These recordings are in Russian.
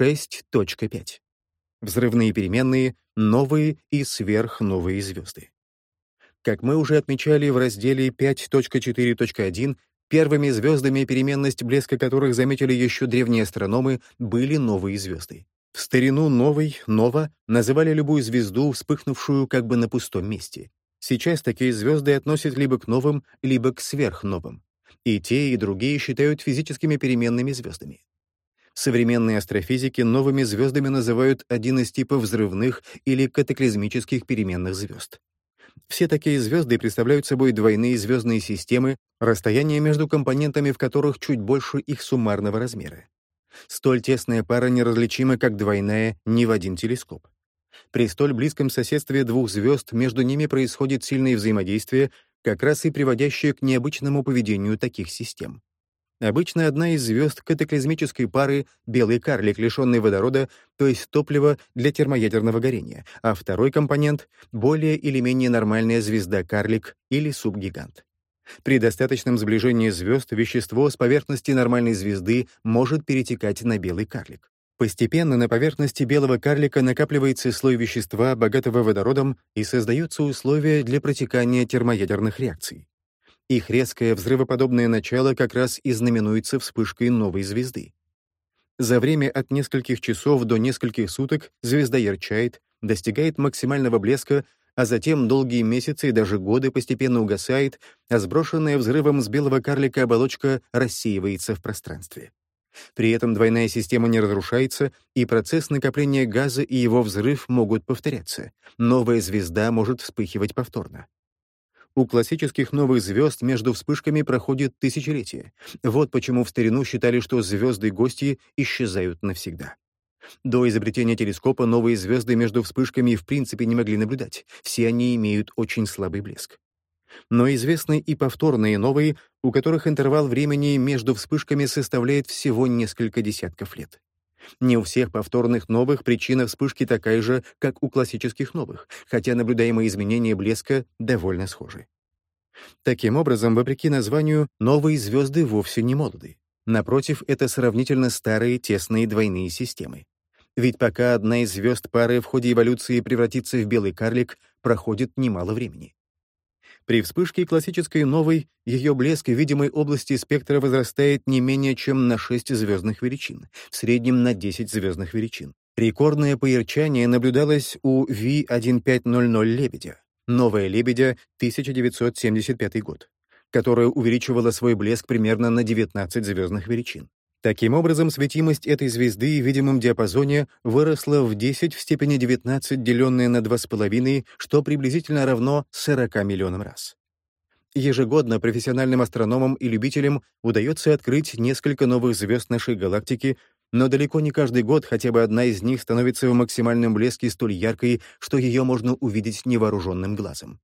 6.5. Взрывные переменные — новые и сверхновые звезды. Как мы уже отмечали в разделе 5.4.1, первыми звездами, переменность блеска которых заметили еще древние астрономы, были новые звезды. В старину «новый», «нова» называли любую звезду, вспыхнувшую как бы на пустом месте. Сейчас такие звезды относят либо к новым, либо к сверхновым. И те, и другие считают физическими переменными звездами. Современные астрофизики новыми звездами называют один из типов взрывных или катаклизмических переменных звезд. Все такие звезды представляют собой двойные звездные системы, расстояние между компонентами в которых чуть больше их суммарного размера. Столь тесная пара неразличима, как двойная, ни в один телескоп. При столь близком соседстве двух звезд между ними происходит сильное взаимодействие, как раз и приводящее к необычному поведению таких систем. Обычно одна из звезд катаклизмической пары — белый карлик, лишенный водорода, то есть топлива для термоядерного горения, а второй компонент — более или менее нормальная звезда-карлик или субгигант. При достаточном сближении звезд вещество с поверхности нормальной звезды может перетекать на белый карлик. Постепенно на поверхности белого карлика накапливается слой вещества, богатого водородом, и создаются условия для протекания термоядерных реакций. Их резкое взрывоподобное начало как раз и знаменуется вспышкой новой звезды. За время от нескольких часов до нескольких суток звезда ярчает, достигает максимального блеска, а затем долгие месяцы и даже годы постепенно угасает, а сброшенная взрывом с белого карлика оболочка рассеивается в пространстве. При этом двойная система не разрушается, и процесс накопления газа и его взрыв могут повторяться. Новая звезда может вспыхивать повторно. У классических новых звезд между вспышками проходит тысячелетия. Вот почему в старину считали, что звезды-гости исчезают навсегда. До изобретения телескопа новые звезды между вспышками в принципе не могли наблюдать. Все они имеют очень слабый блеск. Но известны и повторные новые, у которых интервал времени между вспышками составляет всего несколько десятков лет. Не у всех повторных новых причина вспышки такая же, как у классических новых, хотя наблюдаемые изменения блеска довольно схожи. Таким образом, вопреки названию, новые звезды вовсе не молоды. Напротив, это сравнительно старые тесные двойные системы. Ведь пока одна из звезд пары в ходе эволюции превратится в белый карлик, проходит немало времени. При вспышке классической новой ее блеск в видимой области спектра возрастает не менее чем на 6 звездных величин, в среднем на 10 звездных величин. Рекордное поярчание наблюдалось у V1500 «Лебедя», «Новая лебедя», 1975 год, которая увеличивала свой блеск примерно на 19 звездных величин. Таким образом, светимость этой звезды в видимом диапазоне выросла в 10 в степени 19, деленное на 2,5, что приблизительно равно 40 миллионам раз. Ежегодно профессиональным астрономам и любителям удается открыть несколько новых звезд нашей галактики, но далеко не каждый год хотя бы одна из них становится в максимальном блеске столь яркой, что ее можно увидеть невооруженным глазом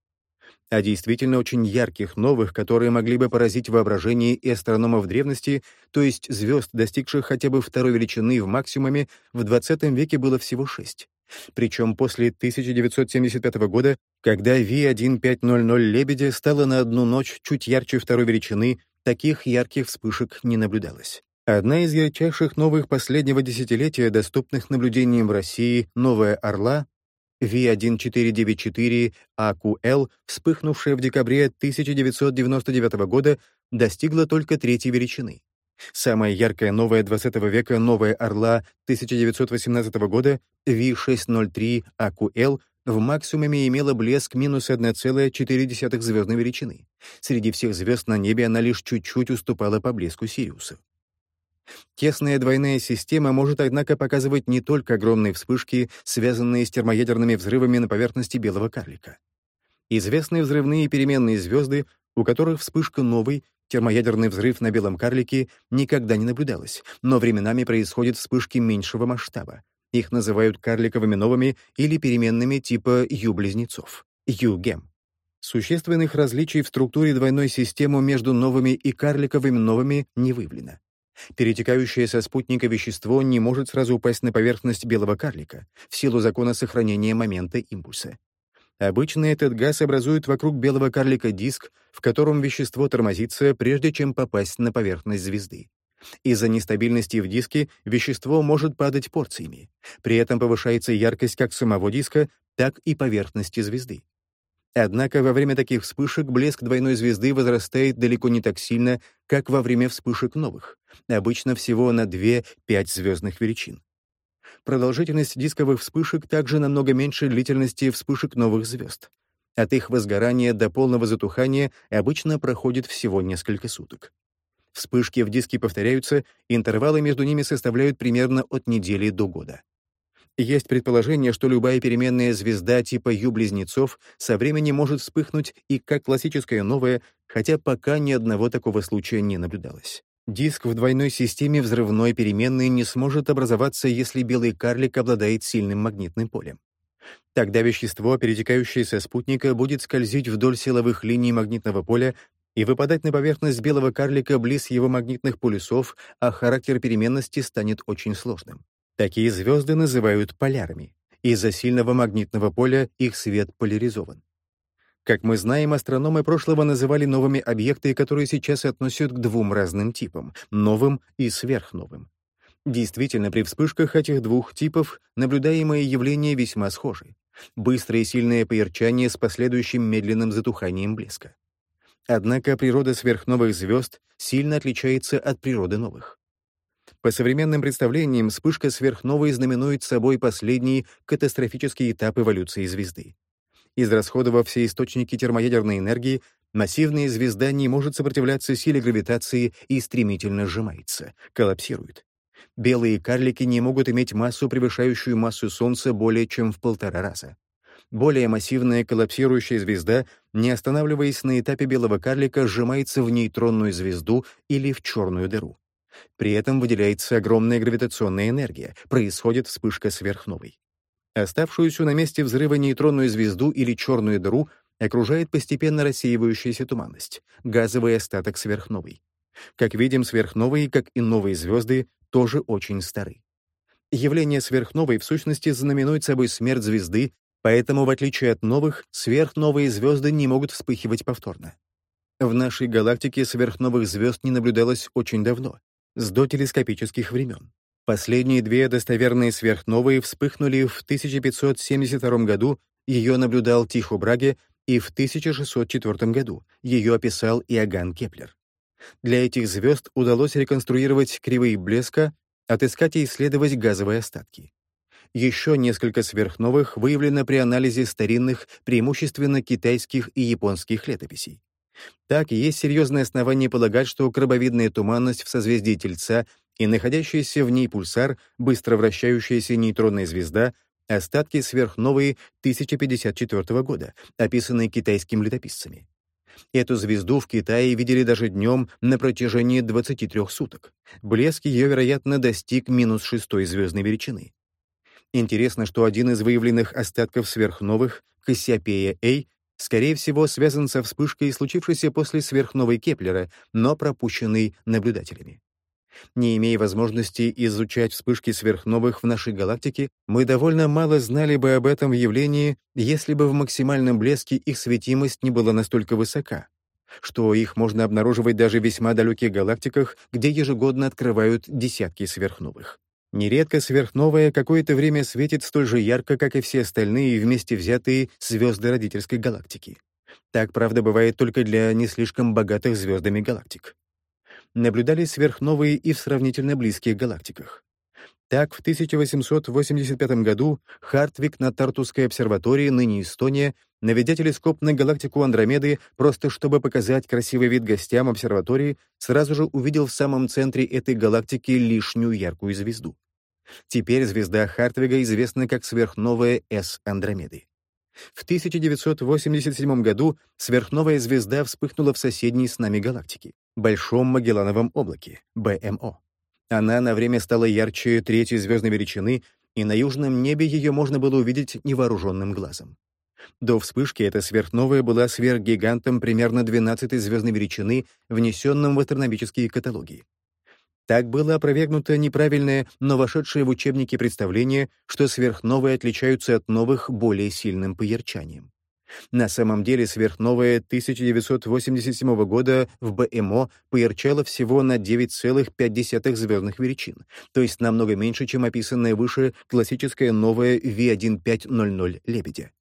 а действительно очень ярких новых, которые могли бы поразить воображение и астрономов древности, то есть звезд, достигших хотя бы второй величины в максимуме, в XX веке было всего шесть. Причем после 1975 года, когда V1500 «Лебедя» стала на одну ночь чуть ярче второй величины, таких ярких вспышек не наблюдалось. Одна из ярчайших новых последнего десятилетия, доступных наблюдениям в России, «Новая Орла», V1494 AQL, вспыхнувшая в декабре 1999 года, достигла только третьей величины. Самая яркая новая XX века «Новая Орла» 1918 года V603 AQL в максимуме имела блеск минус 1,4 звездной величины. Среди всех звезд на небе она лишь чуть-чуть уступала по блеску Сириуса. Тесная двойная система может, однако, показывать не только огромные вспышки, связанные с термоядерными взрывами на поверхности белого карлика. Известны взрывные переменные звезды, у которых вспышка новой, термоядерный взрыв на белом карлике, никогда не наблюдалась, но временами происходят вспышки меньшего масштаба. Их называют карликовыми новыми или переменными типа Ю-близнецов, Ю-гем. Существенных различий в структуре двойной системы между новыми и карликовыми новыми не выявлено. Перетекающее со спутника вещество не может сразу упасть на поверхность белого карлика в силу закона сохранения момента импульса. Обычно этот газ образует вокруг белого карлика диск, в котором вещество тормозится, прежде чем попасть на поверхность звезды. Из-за нестабильности в диске вещество может падать порциями. При этом повышается яркость как самого диска, так и поверхности звезды. Однако во время таких вспышек блеск двойной звезды возрастает далеко не так сильно, как во время вспышек новых, обычно всего на 2-5 звездных величин. Продолжительность дисковых вспышек также намного меньше длительности вспышек новых звезд. От их возгорания до полного затухания обычно проходит всего несколько суток. Вспышки в диске повторяются, интервалы между ними составляют примерно от недели до года. Есть предположение, что любая переменная звезда типа Ю-близнецов со временем может вспыхнуть и как классическая новая, хотя пока ни одного такого случая не наблюдалось. Диск в двойной системе взрывной переменной не сможет образоваться, если белый карлик обладает сильным магнитным полем. Тогда вещество, перетекающее со спутника, будет скользить вдоль силовых линий магнитного поля и выпадать на поверхность белого карлика близ его магнитных полюсов, а характер переменности станет очень сложным. Такие звезды называют полярами. Из-за сильного магнитного поля их свет поляризован. Как мы знаем, астрономы прошлого называли новыми объекты, которые сейчас относят к двум разным типам — новым и сверхновым. Действительно, при вспышках этих двух типов наблюдаемые явления весьма схожи. Быстрое и сильное поярчание с последующим медленным затуханием блеска. Однако природа сверхновых звезд сильно отличается от природы новых. По современным представлениям, вспышка сверхновой знаменует собой последний катастрофический этап эволюции звезды. Израсходовав все источники термоядерной энергии, массивная звезда не может сопротивляться силе гравитации и стремительно сжимается, коллапсирует. Белые карлики не могут иметь массу, превышающую массу Солнца более чем в полтора раза. Более массивная коллапсирующая звезда, не останавливаясь на этапе белого карлика, сжимается в нейтронную звезду или в черную дыру. При этом выделяется огромная гравитационная энергия, происходит вспышка сверхновой. Оставшуюся на месте взрыва нейтронную звезду или черную дыру окружает постепенно рассеивающаяся туманность, газовый остаток сверхновой. Как видим, сверхновые, как и новые звезды, тоже очень стары. Явление сверхновой в сущности знаменует собой смерть звезды, поэтому, в отличие от новых, сверхновые звезды не могут вспыхивать повторно. В нашей галактике сверхновых звезд не наблюдалось очень давно, с дотелескопических времен. Последние две достоверные сверхновые вспыхнули в 1572 году, ее наблюдал Тихо Браге, и в 1604 году ее описал Иоганн Кеплер. Для этих звезд удалось реконструировать кривые блеска, отыскать и исследовать газовые остатки. Еще несколько сверхновых выявлено при анализе старинных, преимущественно китайских и японских летописей. Так, есть серьезное основание полагать, что крабовидная туманность в созвездии Тельца и находящийся в ней пульсар, быстро вращающаяся нейтронная звезда, остатки сверхновой 1054 года, описанные китайскими летописцами. Эту звезду в Китае видели даже днем на протяжении 23 суток. Блеск ее, вероятно, достиг минус шестой звездной величины. Интересно, что один из выявленных остатков сверхновых, Кассиопея-А, скорее всего, связан со вспышкой, случившейся после сверхновой Кеплера, но пропущенной наблюдателями. Не имея возможности изучать вспышки сверхновых в нашей галактике, мы довольно мало знали бы об этом явлении, если бы в максимальном блеске их светимость не была настолько высока, что их можно обнаруживать даже в весьма далеких галактиках, где ежегодно открывают десятки сверхновых. Нередко сверхновая какое-то время светит столь же ярко, как и все остальные вместе взятые звезды родительской галактики. Так, правда, бывает только для не слишком богатых звездами галактик. Наблюдались сверхновые и в сравнительно близких галактиках. Так, в 1885 году Хартвик на Тартусской обсерватории, ныне Эстония, наведя телескоп на галактику Андромеды, просто чтобы показать красивый вид гостям обсерватории, сразу же увидел в самом центре этой галактики лишнюю яркую звезду. Теперь звезда Хартвига известна как сверхновая С Андромеды. В 1987 году сверхновая звезда вспыхнула в соседней с нами галактике — Большом Магеллановом облаке, БМО. Она на время стала ярче третьей звездной величины, и на южном небе ее можно было увидеть невооруженным глазом. До вспышки эта сверхновая была сверхгигантом примерно 12-й звездной величины, внесенным в астрономические каталоги. Так было опровергнуто неправильное, но вошедшее в учебники представление, что сверхновые отличаются от новых более сильным поярчанием. На самом деле сверхновая 1987 года в БМО поярчала всего на 9,5 звездных величин, то есть намного меньше, чем описанная выше классическая новая V1500 «Лебедя».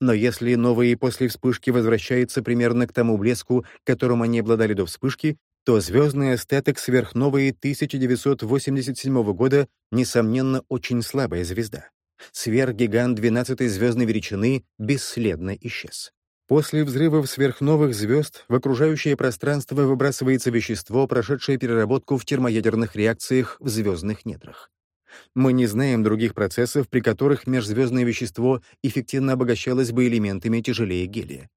Но если новые после вспышки возвращаются примерно к тому блеску, которым они обладали до вспышки, то звездный остаток сверхновой 1987 года, несомненно, очень слабая звезда. Сверхгигант 12-й звездной величины бесследно исчез. После взрывов сверхновых звезд в окружающее пространство выбрасывается вещество, прошедшее переработку в термоядерных реакциях в звездных недрах. Мы не знаем других процессов, при которых межзвездное вещество эффективно обогащалось бы элементами тяжелее гелия.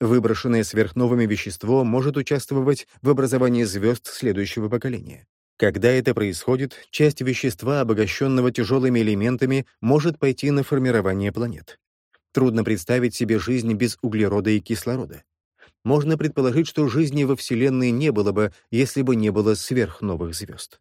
Выброшенное сверхновыми вещество может участвовать в образовании звезд следующего поколения. Когда это происходит, часть вещества, обогащенного тяжелыми элементами, может пойти на формирование планет. Трудно представить себе жизнь без углерода и кислорода. Можно предположить, что жизни во Вселенной не было бы, если бы не было сверхновых звезд.